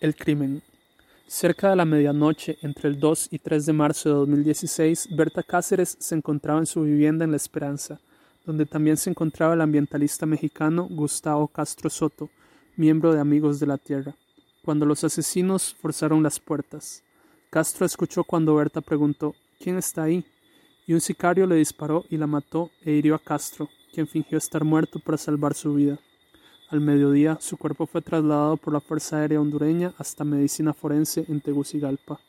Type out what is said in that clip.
El crimen. Cerca de la medianoche, entre el 2 y 3 de marzo de 2016, Berta Cáceres se encontraba en su vivienda en La Esperanza, donde también se encontraba el ambientalista mexicano Gustavo Castro Soto, miembro de Amigos de la Tierra, cuando los asesinos forzaron las puertas. Castro escuchó cuando Berta preguntó ¿Quién está ahí? y un sicario le disparó y la mató e hirió a Castro, quien fingió estar muerto para salvar su vida. Al mediodía, su cuerpo fue trasladado por la Fuerza Aérea Hondureña hasta Medicina Forense en Tegucigalpa.